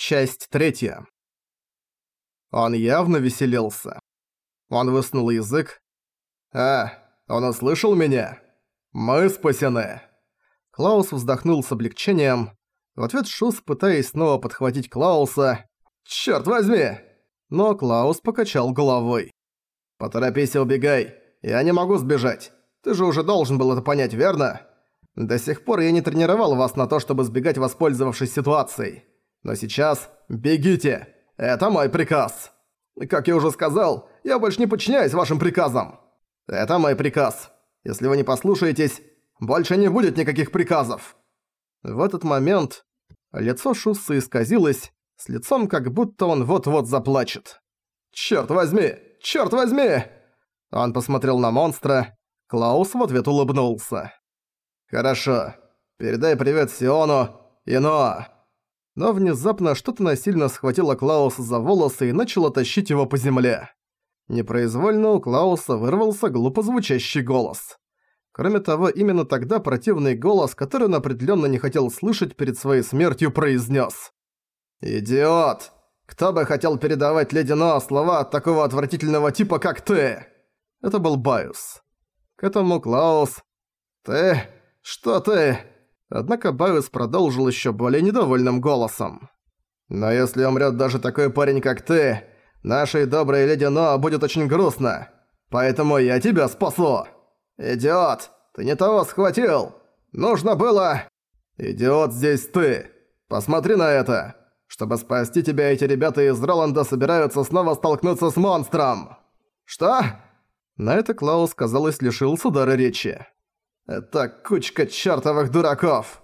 Часть третья. Он явно веселился. Он высунул язык. «А, он услышал меня? Мы спасены!» Клаус вздохнул с облегчением. В ответ Шус, пытаясь снова подхватить Клауса. «Чёрт возьми!» Но Клаус покачал головой. «Поторопись и убегай. Я не могу сбежать. Ты же уже должен был это понять, верно? До сих пор я не тренировал вас на то, чтобы сбегать, воспользовавшись ситуацией. Но сейчас бегите. Это мой приказ. Как я уже сказал, я больше не подчиняюсь вашим приказам. Это мой приказ. Если вы не послушаетесь, больше не будет никаких приказов. В этот момент лицо Шусса исказилось, с лицом как будто он вот-вот заплачет. «Чёрт возьми! Чёрт возьми!» Он посмотрел на монстра. Клаус в ответ улыбнулся. «Хорошо. Передай привет Сиону и Ноа но внезапно что-то насильно схватило Клауса за волосы и начало тащить его по земле. Непроизвольно у Клауса вырвался глупо звучащий голос. Кроме того, именно тогда противный голос, который он определенно не хотел слышать перед своей смертью, произнес: «Идиот! Кто бы хотел передавать леди Ноа слова от такого отвратительного типа, как ты?» Это был Байус. К этому Клаус... «Ты? Что ты?» Однако Байус продолжил еще более недовольным голосом. «Но если умрет даже такой парень, как ты, нашей доброй леди Ноа будет очень грустно. Поэтому я тебя спасу! Идиот! Ты не того схватил! Нужно было...» «Идиот здесь ты! Посмотри на это! Чтобы спасти тебя, эти ребята из Роланда собираются снова столкнуться с монстром!» «Что?» На это Клаус, казалось, лишился дара речи. «Это кучка чертовых дураков!»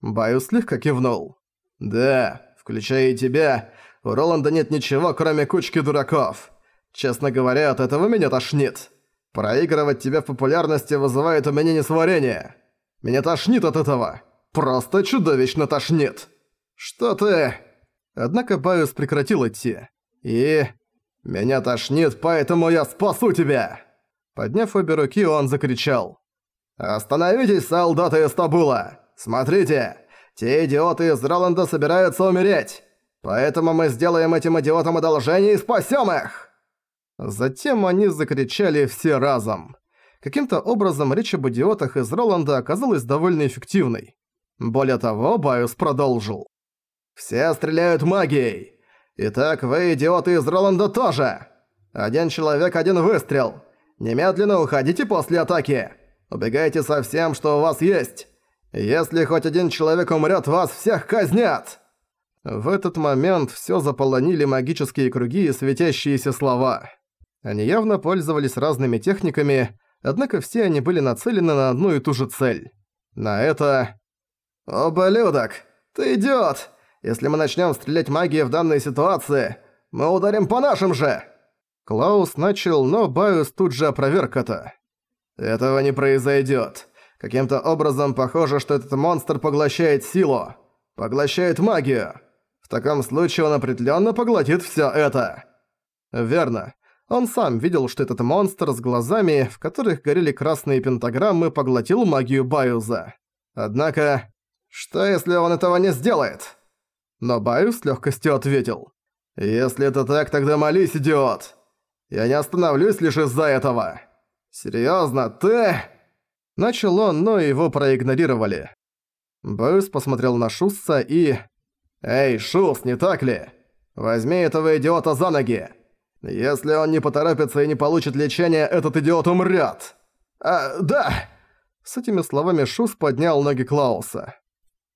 Баю слегка кивнул. «Да, включая и тебя, у Роланда нет ничего, кроме кучки дураков. Честно говоря, от этого меня тошнит. Проигрывать тебя в популярности вызывает у меня несварение. Меня тошнит от этого. Просто чудовищно тошнит. Что ты...» Однако Байус прекратил идти. «И... меня тошнит, поэтому я спасу тебя!» Подняв обе руки, он закричал. «Остановитесь, солдаты из Табула! Смотрите! Те идиоты из Роланда собираются умереть! Поэтому мы сделаем этим идиотам одолжение и спасем их!» Затем они закричали все разом. Каким-то образом речь об идиотах из Роланда оказалась довольно эффективной. Более того, Байус продолжил. «Все стреляют магией! Итак, вы, идиоты из Роланда, тоже! Один человек, один выстрел! Немедленно уходите после атаки!» Убегайте со всем, что у вас есть. Если хоть один человек умрет, вас всех казнят!» В этот момент все заполонили магические круги и светящиеся слова. Они явно пользовались разными техниками, однако все они были нацелены на одну и ту же цель. На это... «Ублюдок! Ты идиот! Если мы начнем стрелять магией в данной ситуации, мы ударим по нашим же!» Клаус начал, но Байус тут же опроверг это. Этого не произойдет. Каким-то образом похоже, что этот монстр поглощает силу. Поглощает магию. В таком случае он определенно поглотит все это. Верно. Он сам видел, что этот монстр с глазами, в которых горели красные пентаграммы, поглотил магию Баюза. Однако... Что если он этого не сделает? Но Баюз с легкостью ответил. «Если это так, тогда молись, идиот! Я не остановлюсь лишь из-за этого!» «Серьёзно, ты...» Начал он, но его проигнорировали. Бэйс посмотрел на Шусса и... «Эй, Шус, не так ли? Возьми этого идиота за ноги. Если он не поторопится и не получит лечения, этот идиот умрёт!» «А, да!» С этими словами Шус поднял ноги Клауса.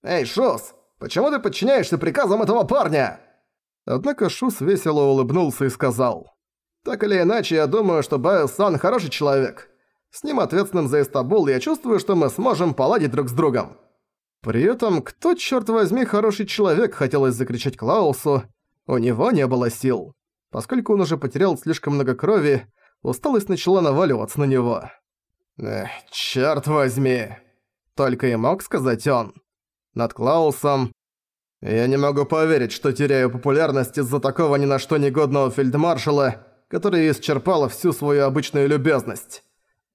«Эй, Шус, почему ты подчиняешься приказам этого парня?» Однако Шус весело улыбнулся и сказал... Так или иначе, я думаю, что Байо-сан хороший человек. С ним ответственным за Истабул, я чувствую, что мы сможем поладить друг с другом». При этом, кто, черт возьми, хороший человек, хотелось закричать Клаусу, у него не было сил. Поскольку он уже потерял слишком много крови, усталость начала наваливаться на него. «Эх, чёрт возьми!» Только и мог сказать он. Над Клаусом... «Я не могу поверить, что теряю популярность из-за такого ни на что негодного фельдмаршала, которая исчерпала всю свою обычную любезность.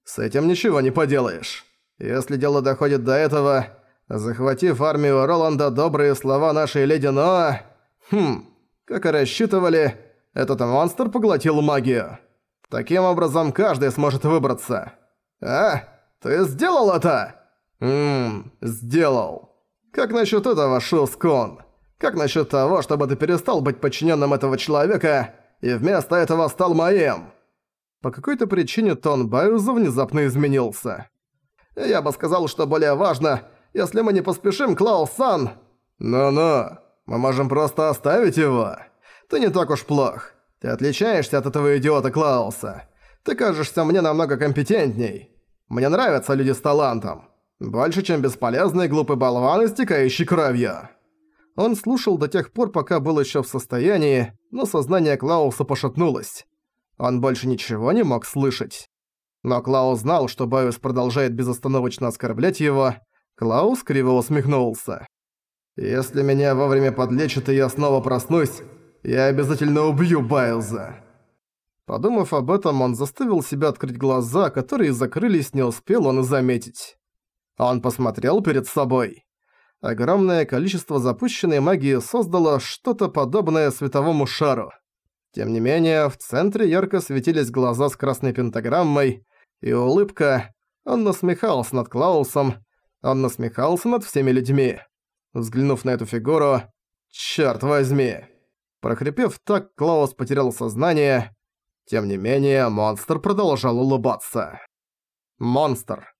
С этим ничего не поделаешь. Если дело доходит до этого, захватив армию Роланда добрые слова нашей леди Ноа... Хм, как и рассчитывали, этот монстр поглотил магию. Таким образом, каждый сможет выбраться. А, ты сделал это? Ммм, сделал. Как насчет этого, Шускон? Как насчет того, чтобы ты перестал быть подчиненным этого человека и вместо этого стал моим?» По какой-то причине тон Байуза внезапно изменился. «Я бы сказал, что более важно, если мы не поспешим, Клаус-сан!» «Ну-ну, мы можем просто оставить его. Ты не так уж плох. Ты отличаешься от этого идиота Клауса. Ты кажешься мне намного компетентней. Мне нравятся люди с талантом. Больше, чем бесполезный глупый болван, истекающий кровью». Он слушал до тех пор, пока был еще в состоянии, но сознание Клауса пошатнулось. Он больше ничего не мог слышать. Но Клаус знал, что Байус продолжает безостановочно оскорблять его. Клаус криво усмехнулся. «Если меня вовремя подлечат и я снова проснусь, я обязательно убью Байлза». Подумав об этом, он заставил себя открыть глаза, которые закрылись, не успел он заметить. Он посмотрел перед собой. Огромное количество запущенной магии создало что-то подобное световому шару. Тем не менее, в центре ярко светились глаза с красной пентаграммой, и улыбка. Он насмехался над Клаусом, он насмехался над всеми людьми. Взглянув на эту фигуру, «Чёрт возьми!» Прохрипев так, Клаус потерял сознание. Тем не менее, монстр продолжал улыбаться. Монстр.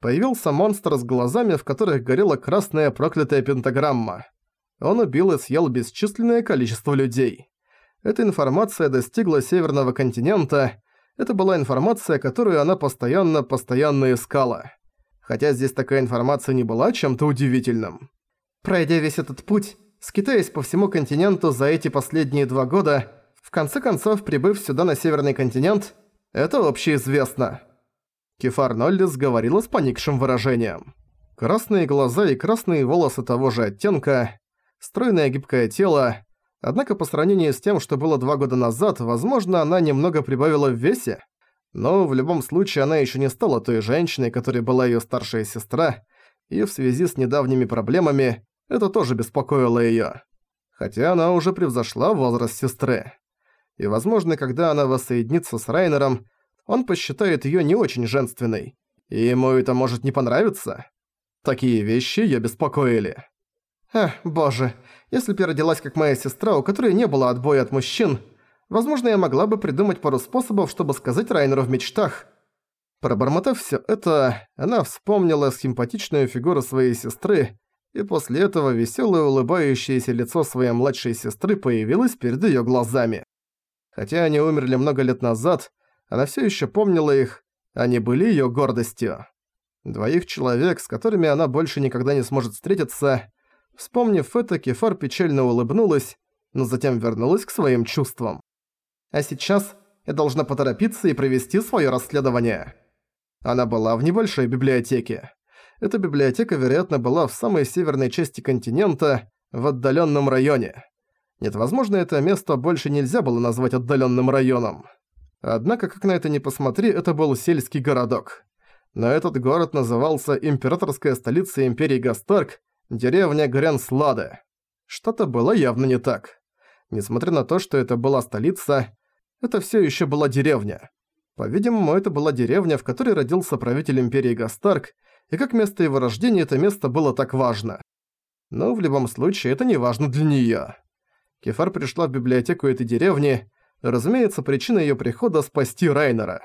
Появился монстр с глазами, в которых горела красная проклятая пентаграмма. Он убил и съел бесчисленное количество людей. Эта информация достигла Северного континента. Это была информация, которую она постоянно-постоянно искала. Хотя здесь такая информация не была чем-то удивительным. Пройдя весь этот путь, скитаясь по всему континенту за эти последние два года, в конце концов прибыв сюда на Северный континент, это общеизвестно. Кефар Ноллис говорила с поникшим выражением. Красные глаза и красные волосы того же оттенка, стройное гибкое тело, однако по сравнению с тем, что было два года назад, возможно, она немного прибавила в весе. Но в любом случае она еще не стала той женщиной, которой была ее старшая сестра, и в связи с недавними проблемами это тоже беспокоило ее. Хотя она уже превзошла возраст сестры. И возможно, когда она воссоединится с Райнером, он посчитает её не очень женственной. И ему это может не понравиться. Такие вещи её беспокоили. Эх, боже, если бы я родилась как моя сестра, у которой не было отбоя от мужчин, возможно, я могла бы придумать пару способов, чтобы сказать Райнеру в мечтах. Пробормотав всё это, она вспомнила симпатичную фигуру своей сестры, и после этого весёлое улыбающееся лицо своей младшей сестры появилось перед её глазами. Хотя они умерли много лет назад, она все еще помнила их, они были ее гордостью. Двоих человек, с которыми она больше никогда не сможет встретиться. Вспомнив это, Кефар печально улыбнулась, но затем вернулась к своим чувствам. А сейчас я должна поторопиться и провести свое расследование. Она была в небольшой библиотеке. Эта библиотека, вероятно, была в самой северной части континента, в отдаленном районе. Нет, возможно, это место больше нельзя было назвать отдаленным районом. Однако, как на это ни посмотри, это был сельский городок. Но этот город назывался императорская столица империи Гастарк, деревня Гренсладе. Что-то было явно не так. Несмотря на то, что это была столица, это все еще была деревня. По-видимому, это была деревня, в которой родился правитель империи Гастарк, и как место его рождения это место было так важно. Но в любом случае это не важно для неё. Кефар пришла в библиотеку этой деревни, Разумеется, причина её прихода – спасти Райнера.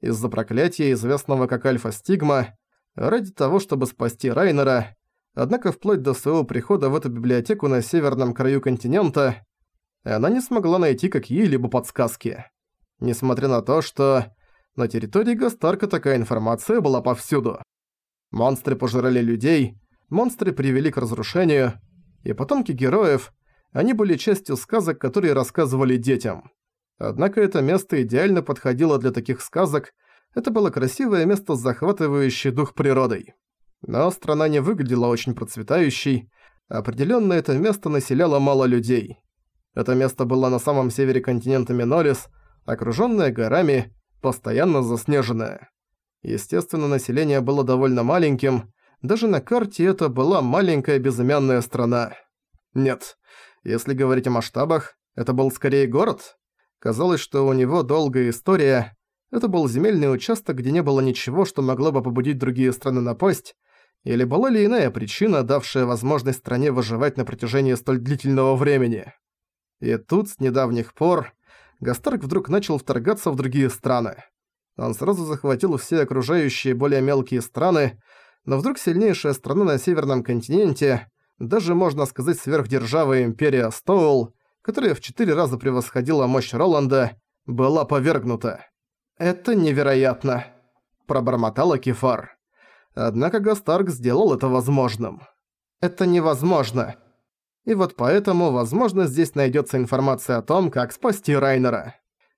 Из-за проклятия, известного как Альфа-Стигма, ради того, чтобы спасти Райнера, однако вплоть до своего прихода в эту библиотеку на северном краю континента, она не смогла найти какие-либо подсказки. Несмотря на то, что на территории Гастарка такая информация была повсюду. Монстры пожирали людей, монстры привели к разрушению, и потомки героев, они были частью сказок, которые рассказывали детям. Однако это место идеально подходило для таких сказок, это было красивое место с захватывающей дух природой. Но страна не выглядела очень процветающей, определенно это место населяло мало людей. Это место было на самом севере континента Минорис, окружённое горами, постоянно заснеженное. Естественно, население было довольно маленьким, даже на карте это была маленькая безымянная страна. Нет, Если говорить о масштабах, это был скорее город. Казалось, что у него долгая история. Это был земельный участок, где не было ничего, что могло бы побудить другие страны напасть, или была ли иная причина, давшая возможность стране выживать на протяжении столь длительного времени. И тут, с недавних пор, Гастарк вдруг начал вторгаться в другие страны. Он сразу захватил все окружающие более мелкие страны, но вдруг сильнейшая страна на Северном континенте, даже можно сказать сверхдержава Империя Стоул, которая в четыре раза превосходила мощь Роланда, была повергнута. «Это невероятно», – пробормотала Кефар. Однако Гастарк сделал это возможным. «Это невозможно», и вот поэтому, возможно, здесь найдется информация о том, как спасти Райнера.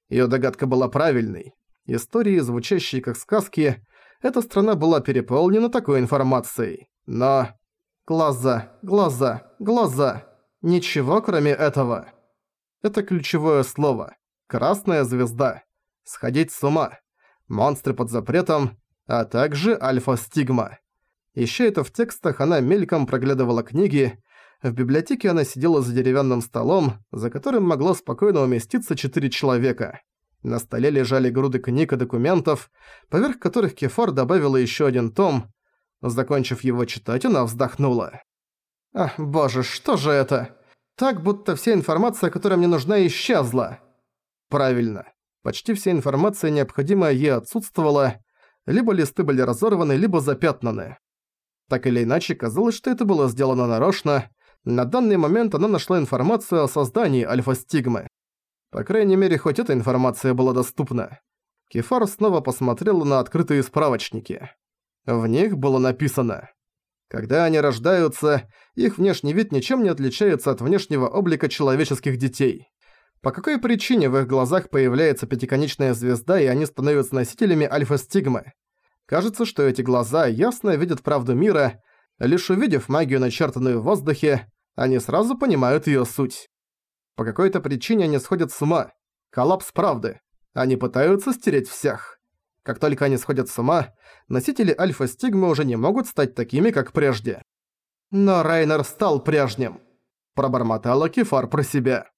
Ее догадка была правильной. Истории, звучащие как сказки, эта страна была переполнена такой информацией. Но... Глаза, глаза, глаза. Ничего кроме этого. Это ключевое слово. Красная звезда. Сходить с ума. Монстры под запретом, а также альфа-стигма. Ещё это в текстах она мельком проглядывала книги, в библиотеке она сидела за деревянным столом, за которым могло спокойно уместиться четыре человека. На столе лежали груды книг и документов, поверх которых Кефар добавила еще один том. Закончив его читать, она вздохнула. «Ах, боже, что же это? Так, будто вся информация, которая мне нужна, исчезла». Правильно. Почти вся информация, необходимая ей, отсутствовала. Либо листы были разорваны, либо запятнаны. Так или иначе, казалось, что это было сделано нарочно, на данный момент она нашла информацию о создании альфа-стигмы. По крайней мере, хоть эта информация была доступна. Кефар снова посмотрела на открытые справочники. В них было написано «Когда они рождаются, их внешний вид ничем не отличается от внешнего облика человеческих детей. По какой причине в их глазах появляется пятиконечная звезда и они становятся носителями альфа-стигмы? Кажется, что эти глаза ясно видят правду мира, лишь увидев магию, начертанную в воздухе, они сразу понимают её суть. По какой-то причине они сходят с ума. Коллапс правды. Они пытаются стереть всех. Как только они сходят с ума, носители альфа-стигмы уже не могут стать такими, как прежде. Но Райнер стал прежним. Пробормотала Кефар про себя.